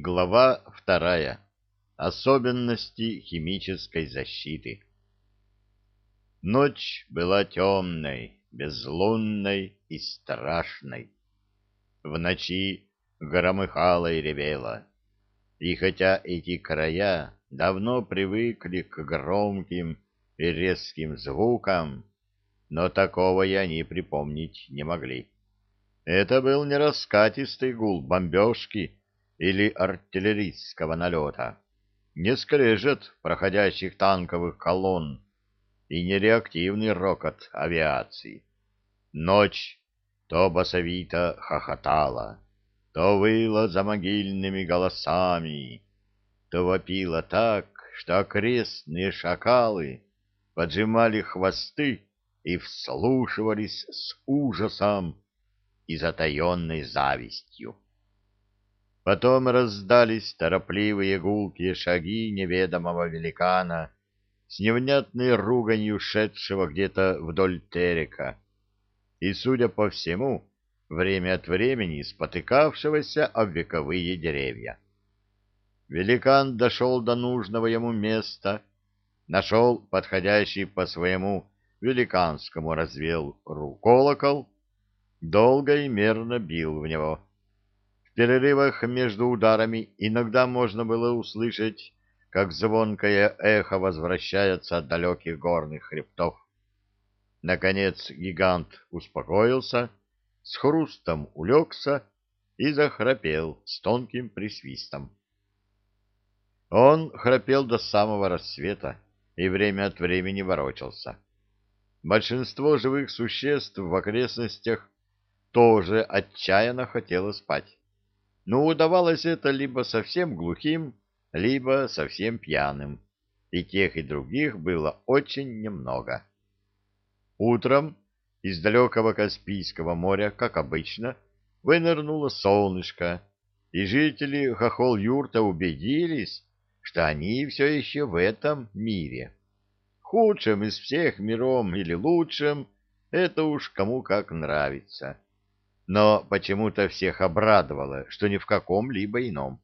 Глава вторая. Особенности химической защиты. Ночь была темной, безлунной и страшной. В ночи громыхало и ревело. И хотя эти края давно привыкли к громким и резким звукам, но такого и они припомнить не могли. Это был не раскатистый гул бомбежки, или артиллерийского налета, не скрежет проходящих танковых колонн и не реактивный рокот авиации. Ночь то басовито хохотала, то выла за могильными голосами, то вопила так, что окрестные шакалы поджимали хвосты и вслушивались с ужасом и затаенной завистью. Потом раздались торопливые гулкие шаги неведомого великана с невнятной руганью шедшего где-то вдоль терека, и, судя по всему, время от времени спотыкавшегося об вековые деревья. Великан дошел до нужного ему места, нашел подходящий по своему великанскому развел колокол, долго и мерно бил в него перерывах между ударами иногда можно было услышать, как звонкое эхо возвращается от далеких горных хребтов. Наконец гигант успокоился, с хрустом улегся и захрапел с тонким присвистом. Он храпел до самого рассвета и время от времени ворочался. Большинство живых существ в окрестностях тоже отчаянно хотело спать но удавалось это либо совсем глухим, либо совсем пьяным, и тех и других было очень немного. Утром из далекого Каспийского моря, как обычно, вынырнуло солнышко, и жители Хохол-Юрта убедились, что они все еще в этом мире. Худшим из всех миром или лучшим, это уж кому как нравится но почему-то всех обрадовало, что ни в каком-либо ином.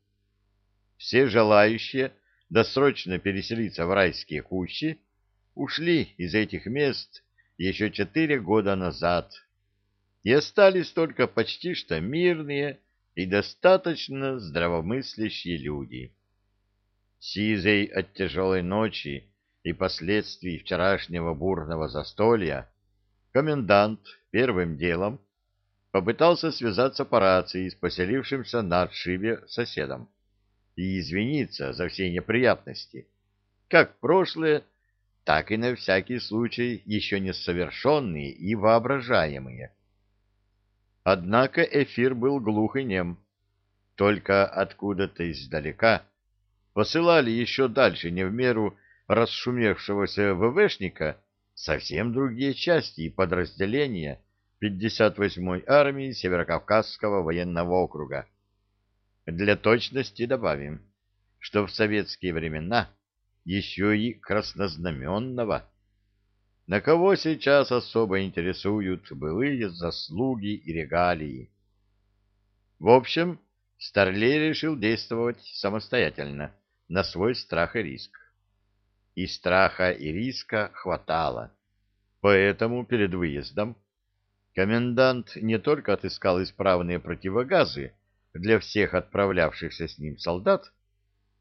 Все желающие досрочно переселиться в райские кущи ушли из этих мест еще четыре года назад, и остались только почти что мирные и достаточно здравомыслящие люди. Сизой от тяжелой ночи и последствий вчерашнего бурного застолья комендант первым делом попытался связаться по рации с поселившимся на отшибе соседом и извиниться за все неприятности, как прошлые, так и на всякий случай еще не совершенные и воображаемые. Однако эфир был глух и нем. Только откуда-то издалека посылали еще дальше не в меру расшумевшегося ВВшника совсем другие части и подразделения, 58-й армии Северокавказского военного округа. Для точности добавим, что в советские времена еще и краснознаменного. На кого сейчас особо интересуют былые заслуги и регалии? В общем, Старлей решил действовать самостоятельно, на свой страх и риск. И страха и риска хватало. Поэтому перед выездом Комендант не только отыскал исправные противогазы для всех отправлявшихся с ним солдат,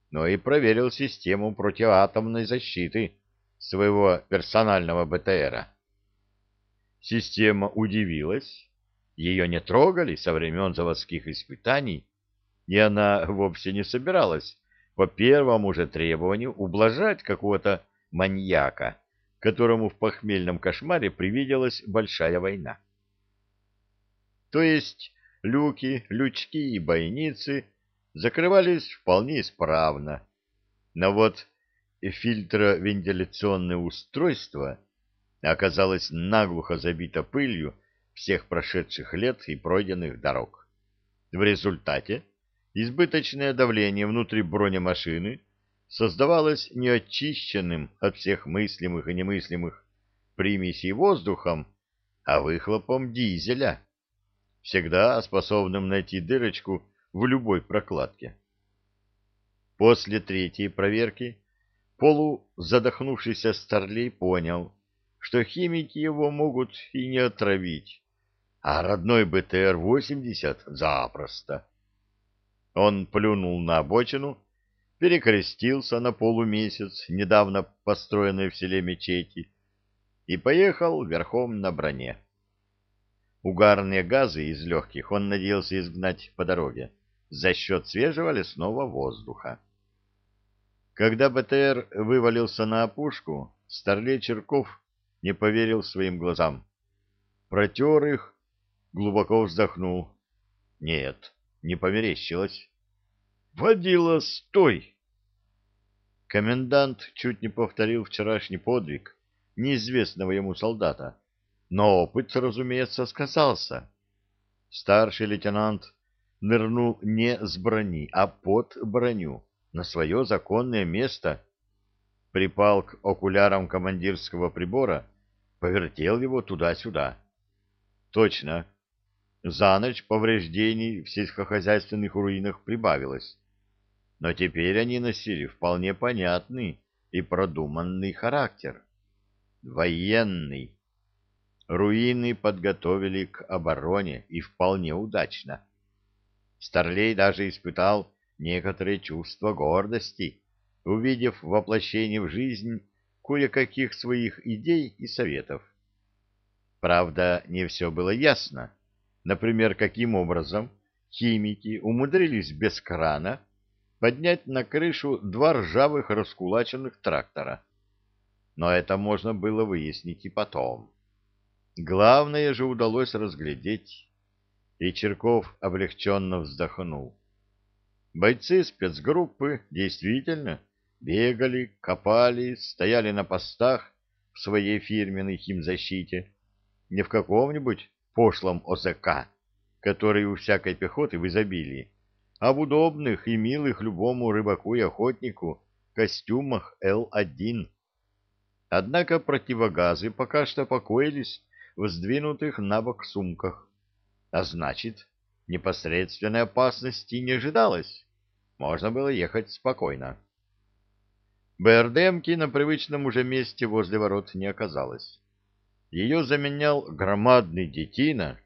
но и проверил систему противоатомной защиты своего персонального БТРа. Система удивилась, ее не трогали со времен заводских испытаний, и она вовсе не собиралась по первому же требованию ублажать какого-то маньяка, которому в похмельном кошмаре привиделась большая война. То есть люки, лючки и бойницы закрывались вполне исправно. Но вот фильтровентиляционное устройство оказалось наглухо забито пылью всех прошедших лет и пройденных дорог. В результате избыточное давление внутри бронемашины создавалось неочищенным от всех мыслимых и немыслимых примесей воздухом, а выхлопом дизеля всегда способным найти дырочку в любой прокладке. После третьей проверки полузадохнувшийся Старлей понял, что химики его могут и не отравить, а родной БТР-80 запросто. Он плюнул на обочину, перекрестился на полумесяц недавно построенной в селе мечети и поехал верхом на броне. Угарные газы из легких он надеялся изгнать по дороге за счет свежего лесного воздуха. Когда БТР вывалился на опушку, Старлей Черков не поверил своим глазам. Протер их, глубоко вздохнул. Нет, не померещилось. «Водила, стой!» Комендант чуть не повторил вчерашний подвиг неизвестного ему солдата, но опыт, разумеется, сказался. Старший лейтенант нырнул не с брони, а под броню, на свое законное место, припал к окулярам командирского прибора, повертел его туда-сюда. Точно, за ночь повреждений в сельскохозяйственных руинах прибавилось но теперь они носили вполне понятный и продуманный характер. Военный. Руины подготовили к обороне и вполне удачно. Старлей даже испытал некоторые чувства гордости, увидев воплощение в жизнь кое-каких своих идей и советов. Правда, не все было ясно. Например, каким образом химики умудрились без крана поднять на крышу два ржавых раскулаченных трактора. Но это можно было выяснить и потом. Главное же удалось разглядеть, и Черков облегченно вздохнул. Бойцы спецгруппы действительно бегали, копали, стояли на постах в своей фирменной химзащите, не в каком-нибудь пошлом ОЗК, который у всякой пехоты в изобилии, а в удобных и милых любому рыбаку и охотнику костюмах Л-1. Однако противогазы пока что покоились в сдвинутых на бок сумках, а значит, непосредственной опасности не ожидалось. Можно было ехать спокойно. БРДМки на привычном уже месте возле ворот не оказалось. Ее заменял громадный детина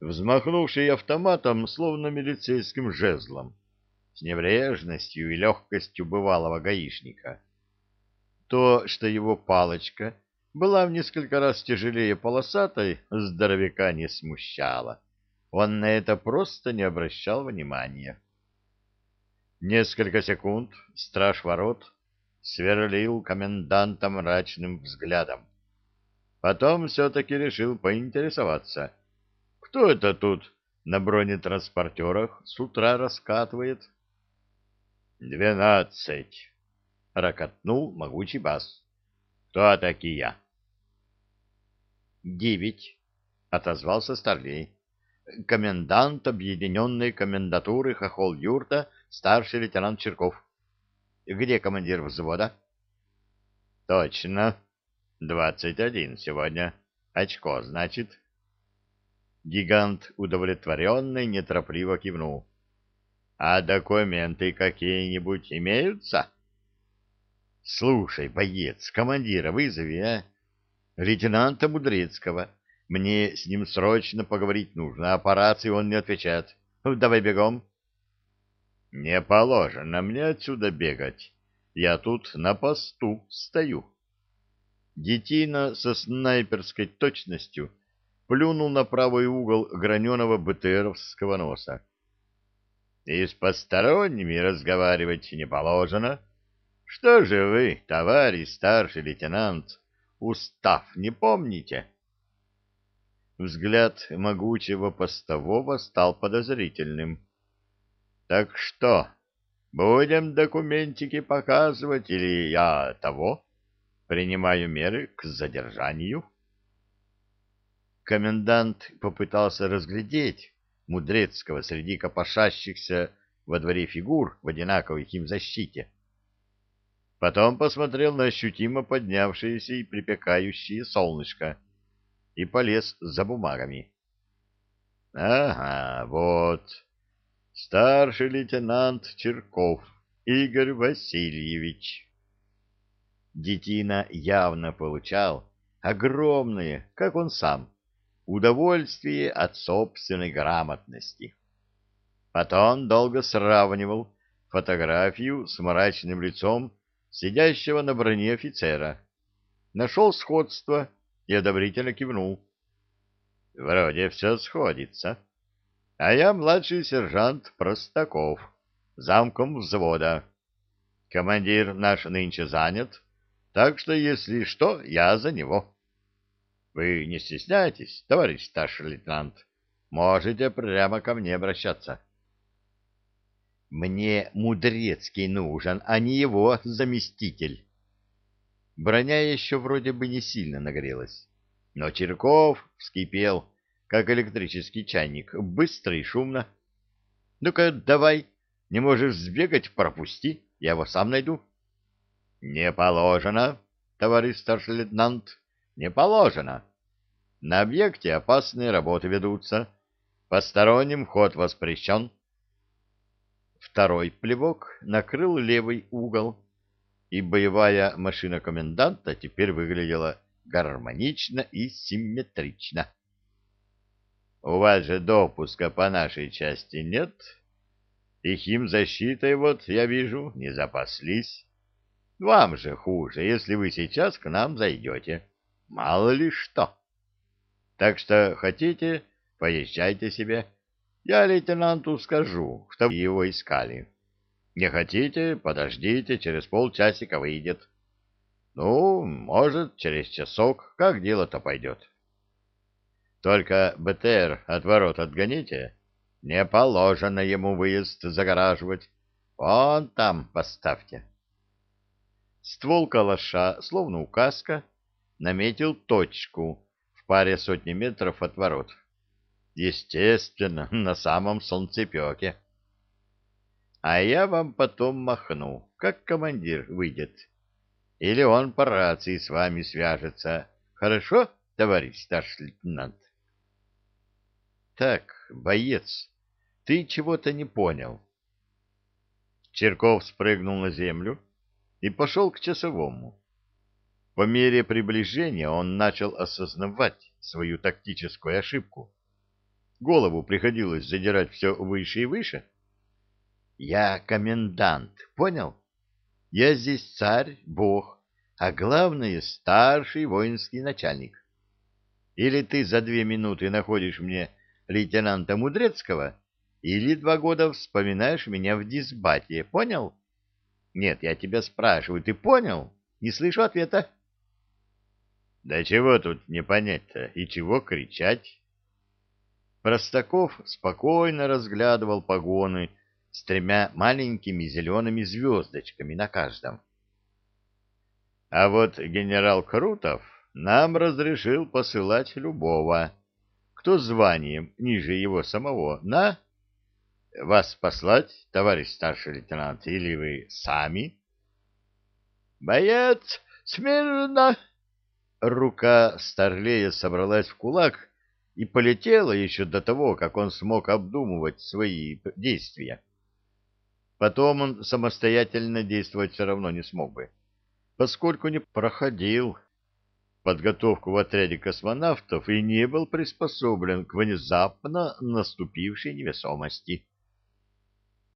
взмахнувший автоматом, словно милицейским жезлом, с небрежностью и легкостью бывалого гаишника. То, что его палочка была в несколько раз тяжелее полосатой, здоровяка не смущало. Он на это просто не обращал внимания. Несколько секунд страж ворот сверлил коменданта мрачным взглядом. Потом все-таки решил поинтересоваться — кто это тут на бронетранспортерах с утра раскатывает? Двенадцать. Ракотнул могучий бас. Кто такие? Девять. Отозвался Старлей. Комендант объединенной комендатуры Хохол-Юрта, старший лейтенант Черков. Где командир взвода? Точно. Двадцать один сегодня. Очко, значит. Гигант удовлетворенный неторопливо кивнул. — А документы какие-нибудь имеются? — Слушай, боец, командира вызови, а? Лейтенанта Мудрецкого. Мне с ним срочно поговорить нужно, а по рации он не отвечает. Давай бегом. — Не положено мне отсюда бегать. Я тут на посту стою. Детина со снайперской точностью — плюнул на правый угол граненого БТРовского носа. — И с посторонними разговаривать не положено. Что же вы, товарищ старший лейтенант, устав не помните? Взгляд могучего постового стал подозрительным. — Так что, будем документики показывать или я того? Принимаю меры к задержанию? — комендант попытался разглядеть Мудрецкого среди копошащихся во дворе фигур в одинаковой химзащите. Потом посмотрел на ощутимо поднявшееся и припекающее солнышко и полез за бумагами. — Ага, вот. Старший лейтенант Черков Игорь Васильевич. Детина явно получал огромное, как он сам, удовольствие от собственной грамотности. Потом долго сравнивал фотографию с мрачным лицом сидящего на броне офицера. Нашел сходство и одобрительно кивнул. Вроде все сходится. А я младший сержант Простаков, замком взвода. Командир наш нынче занят, так что, если что, я за него. Вы не стесняйтесь, товарищ старший лейтенант, можете прямо ко мне обращаться. Мне Мудрецкий нужен, а не его заместитель. Броня еще вроде бы не сильно нагрелась, но Черков вскипел, как электрический чайник, быстро и шумно. Ну-ка, давай, не можешь сбегать, пропусти, я его сам найду. Не положено, товарищ старший лейтенант, не положено. На объекте опасные работы ведутся, посторонним вход воспрещен. Второй плевок накрыл левый угол, и боевая машина коменданта теперь выглядела гармонично и симметрично. — У вас же допуска по нашей части нет? И химзащитой вот, я вижу, не запаслись. Вам же хуже, если вы сейчас к нам зайдете. Мало ли что. Так что хотите, поезжайте себе. Я лейтенанту скажу, что его искали. Не хотите, подождите, через полчасика выйдет. Ну, может, через часок, как дело-то пойдет. Только БТР от ворот отгоните. Не положено ему выезд загораживать. Вон там поставьте. Ствол калаша, словно указка, наметил точку в паре сотни метров от ворот. Естественно, на самом солнцепеке. А я вам потом махну, как командир выйдет. Или он по рации с вами свяжется. Хорошо, товарищ старший лейтенант? Так, боец, ты чего-то не понял. Черков спрыгнул на землю и пошел к часовому. По мере приближения он начал осознавать свою тактическую ошибку голову приходилось задирать все выше и выше. Я комендант, понял? Я здесь царь, бог, а главное старший воинский начальник. Или ты за две минуты находишь мне лейтенанта Мудрецкого, или два года вспоминаешь меня в дисбате, понял? Нет, я тебя спрашиваю, ты понял? Не слышу ответа. Да чего тут не понять-то и чего кричать? Простаков спокойно разглядывал погоны с тремя маленькими зелеными звездочками на каждом. А вот генерал Крутов нам разрешил посылать любого, кто званием ниже его самого, на... Вас послать, товарищ старший лейтенант, или вы сами? Боец, смирно! Рука Старлея собралась в кулак, и полетела еще до того, как он смог обдумывать свои действия. Потом он самостоятельно действовать все равно не смог бы, поскольку не проходил подготовку в отряде космонавтов и не был приспособлен к внезапно наступившей невесомости.